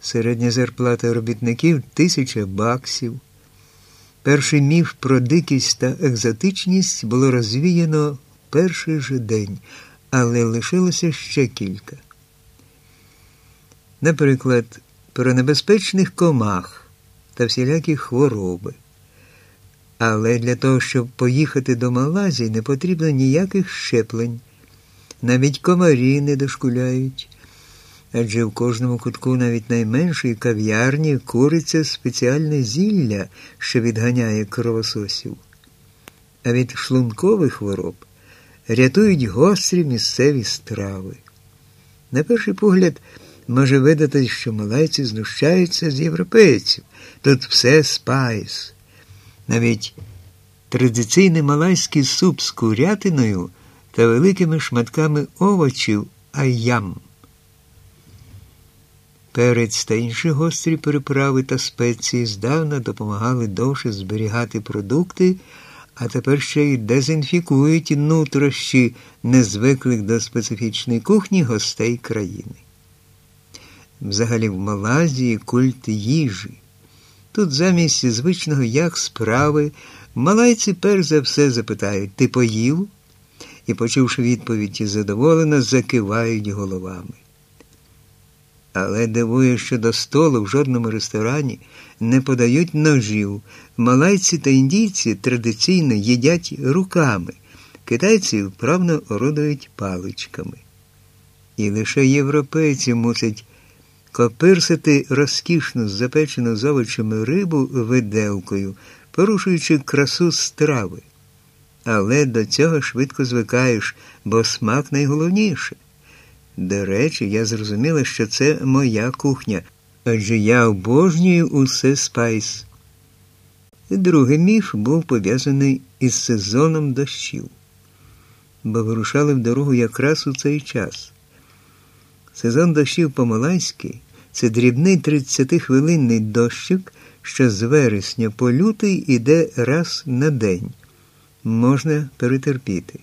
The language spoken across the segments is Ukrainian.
Середня зарплата робітників тисяча баксів. Перший міф про дикість та екзотичність було розвіяно перший же день, але лишилося ще кілька. Наприклад, про небезпечних комах та всілякі хвороби. Але для того, щоб поїхати до Малайзії, не потрібно ніяких щеплень. Навіть комарі не дошкуляють, адже в кожному кутку навіть найменшої кав'ярні куриться спеціальне зілля, що відганяє кровососів. А від шлункових хвороб рятують гострі місцеві страви. На перший погляд, може видатись, що малайці знущаються з європейців. Тут все spice. Навіть традиційний малайський суп з курятиною та великими шматками овочів айям. Перець та інші гострі приправи та спеції здавна допомагали довше зберігати продукти, а тепер ще й дезінфікують нутрощі незвиклих до специфічної кухні гостей країни. Взагалі в Малазії культ їжі. Тут замість звичного як справи, малайці перш за все запитають Ти поїв? І, почувши відповідь задоволено, закивають головами. Але дивує, що до столу в жодному ресторані не подають ножів. Малайці та індійці традиційно їдять руками, китайці вправно орудують паличками. І лише європейці мусять копирсати розкішну запечену з овочами рибу виделкою, порушуючи красу страви. Але до цього швидко звикаєш, бо смак найголовніше. До речі, я зрозуміла, що це моя кухня, адже я обожнюю усе spice. Другий міф був пов'язаний із сезоном дощів, бо вирушали в дорогу якраз у цей час. Сезон дощів по-малайськи це дрібний 30-хвилинний дощик, що з вересня по лютий іде раз на день. Можна перетерпіти.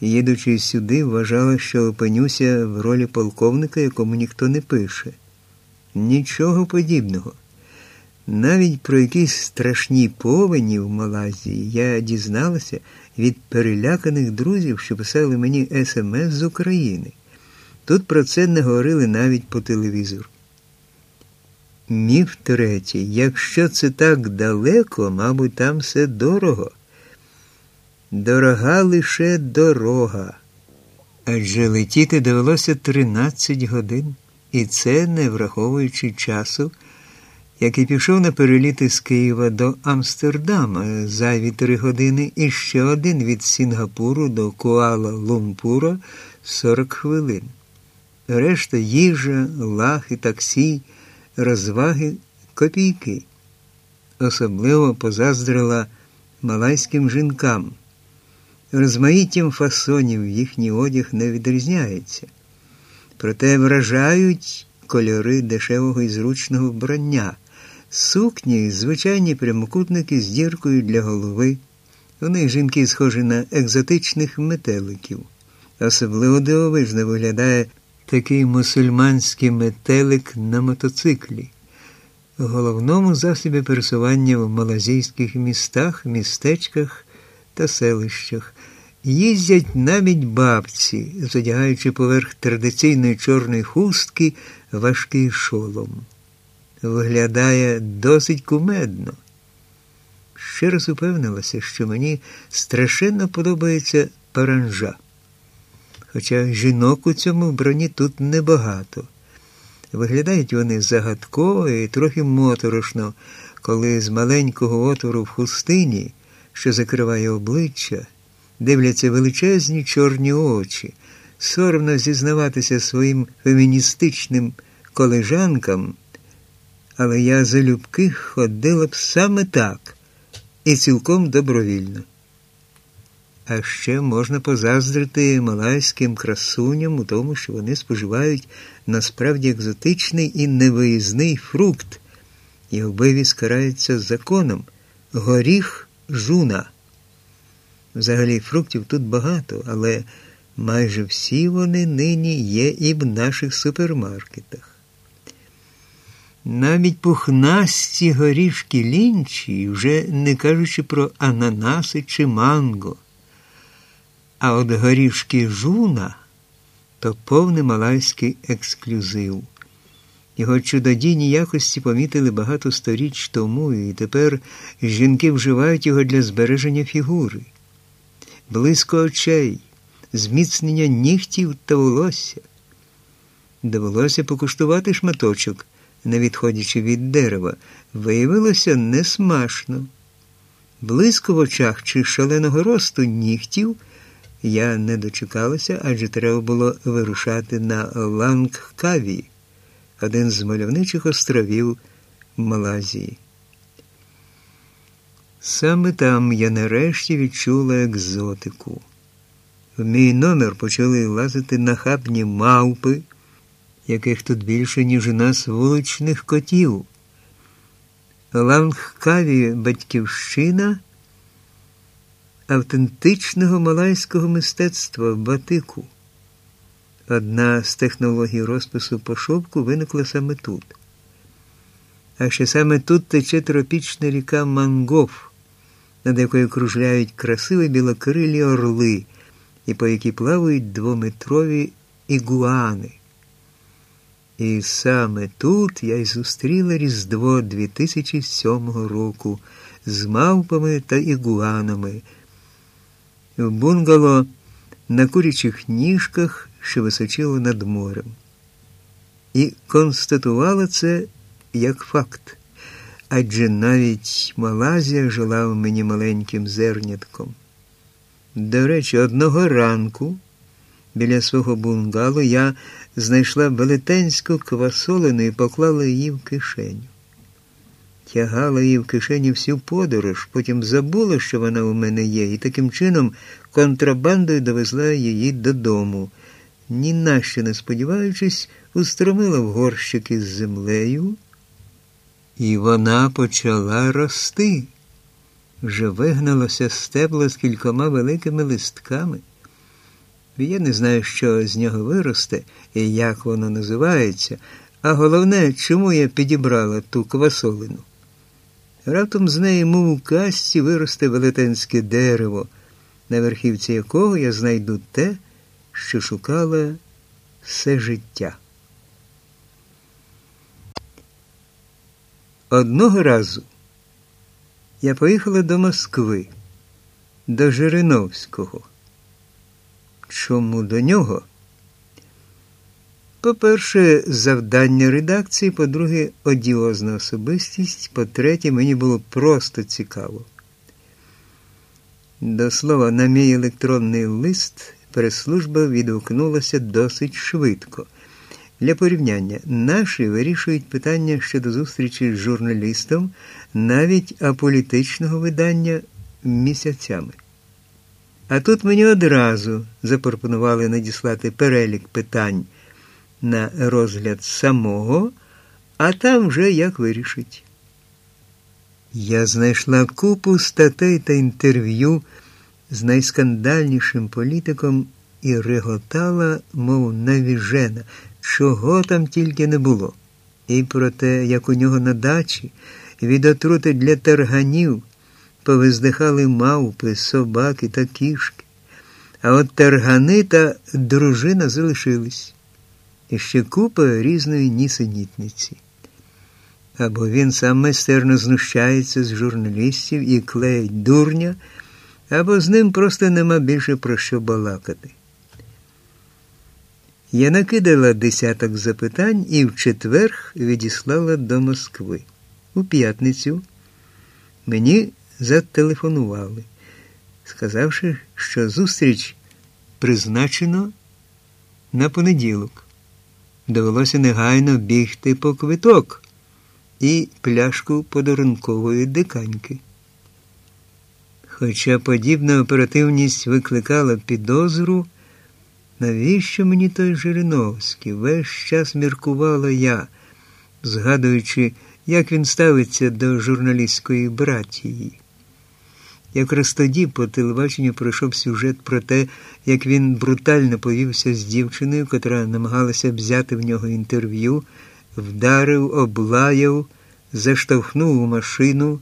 Їдучи сюди, вважала, що опинюся в ролі полковника, якому ніхто не пише. Нічого подібного. Навіть про якісь страшні повені в Малайзії я дізналася від переляканих друзів, що писали мені смс з України. Тут про це не говорили навіть по телевізору. Міф третій. Якщо це так далеко, мабуть, там все дорого. Дорога лише дорога. Адже летіти довелося 13 годин, і це не враховуючи часу, який пішов на переліти з Києва до Амстердама зайві три години і ще один від Сінгапуру до Куала Лумпура 40 хвилин. Решта їжа, лахи, таксі, розваги, копійки. Особливо позаздрила малайським жінкам. Розмаїттям фасонів їхній одяг не відрізняється, проте вражають кольори дешевого і зручного вбрання, сукні, звичайні прямокутники з діркою для голови. У них жінки схожі на екзотичних метеликів. Особливо дивовижно виглядає такий мусульманський метелик на мотоциклі, головному засобі пересування в малазійських містах, містечках та селищах. Їздять навіть бабці, задягаючи поверх традиційної чорної хустки важкий шолом. Виглядає досить кумедно. Ще раз упевнилася, що мені страшенно подобається паранжа. Хоча жінок у цьому вбранні тут небагато. Виглядають вони загадково і трохи моторошно, коли з маленького отвору в хустині, що закриває обличчя, дивляться величезні чорні очі, соромно зізнаватися своїм феміністичним колежанкам, але я залюбки ходила б саме так і цілком добровільно. А ще можна позаздрити малайським красуням у тому, що вони споживають насправді екзотичний і невиїзний фрукт, і вбивість карається законом горіх жуна. Взагалі фруктів тут багато, але Майже всі вони нині є і в наших супермаркетах. Навіть пухнасті горішки лінчі, вже не кажучи про ананаси чи манго. А от горішки жуна то повний малайський ексклюзив. Його чудодійні якості помітили багато сторіч тому, і тепер жінки вживають його для збереження фігури, близько очей, зміцнення нігтів та волосся. Довелося покуштувати шматочок, не відходячи від дерева, виявилося несмашно. Близько в очах чи шаленого росту нігтів я не дочекалася, адже треба було вирушати на Лангкаві один з мальовничих островів Малазії. Саме там я нарешті відчула екзотику. В мій номер почали лазити нахабні мавпи, яких тут більше, ніж у нас вуличних котів. Лангкаві батьківщина автентичного малайського мистецтва батику. Одна з технологій розпису по шовку виникла саме тут. А ще саме тут тече тропічна ріка Мангов, над якою кружляють красиві білокрилі орли, і по якій плавають двометрові ігуани. І саме тут я й зустріла Різдво 2007 року з мавпами та ігуанами. В бунгало на курячих ніжках що височило над морем, і констатувала це як факт, адже навіть Малазія жила в мені маленьким зернятком. До речі, одного ранку біля свого бунгалу я знайшла велетенську квасолину і поклала її в кишеню. Тягала її в кишені всю подорож, потім забула, що вона у мене є, і таким чином контрабандою довезла її додому ні на що не сподіваючись, устромила в горщики з землею, і вона почала рости. Вже вигналося стебло з кількома великими листками. Я не знаю, що з нього виросте і як воно називається, а головне, чому я підібрала ту квасолину. Раптом з неї, мов у касті, виросте велетенське дерево, на верхівці якого я знайду те, що шукала все життя. Одного разу я поїхала до Москви, до Жириновського. Чому до нього? По-перше, завдання редакції, по-друге, одіозна особистість, по-третє, мені було просто цікаво. До слова, на мій електронний лист прес-служба відгукнулася досить швидко. Для порівняння, наші вирішують питання щодо зустрічі з журналістом навіть аполітичного видання місяцями. А тут мені одразу запропонували надіслати перелік питань на розгляд самого, а там вже як вирішить. Я знайшла купу статей та інтерв'ю з найскандальнішим політиком і реготала, мов навіжена, чого там тільки не було. І про те, як у нього на дачі від отрути для тарганів повиздихали мавпи, собаки та кішки. А от таргани та дружина залишились. І ще купа різної нісенітниці. Або він сам майстерно знущається з журналістів і клеїть дурня або з ним просто нема більше про що балакати. Я накидала десяток запитань і в четверг відіслала до Москви. У п'ятницю мені зателефонували, сказавши, що зустріч призначено на понеділок. Довелося негайно бігти по квиток і пляшку подарункової диканьки. Хоча подібна оперативність викликала підозру, навіщо мені той Жириновський? Весь час міркувала я, згадуючи, як він ставиться до журналістської братії. Якраз тоді по телебаченню пройшов сюжет про те, як він брутально повівся з дівчиною, котра намагалася взяти в нього інтерв'ю, вдарив, облаяв, заштовхнув у машину.